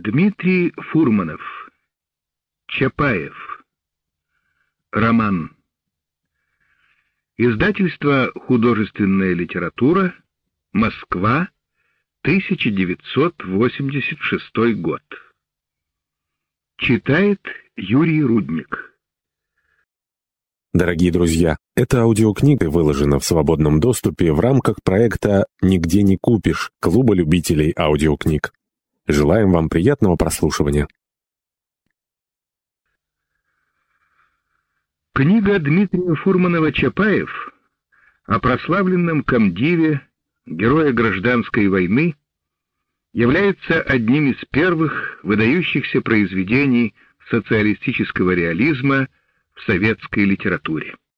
Дмитрий Фурманов. Чапаев. Роман. Издательство «Художественная литература», Москва, 1986 год. Читает Юрий Рудник. Дорогие друзья, эта аудиокнига выложена в свободном доступе в рамках проекта «Нигде не купишь» Клуба любителей аудиокниг. Желаем вам приятного прослушивания. Книга Дмитрия Фурманова-Чапаев о прославленном комдиве, героя гражданской войны, является одним из первых выдающихся произведений социалистического реализма в советской литературе.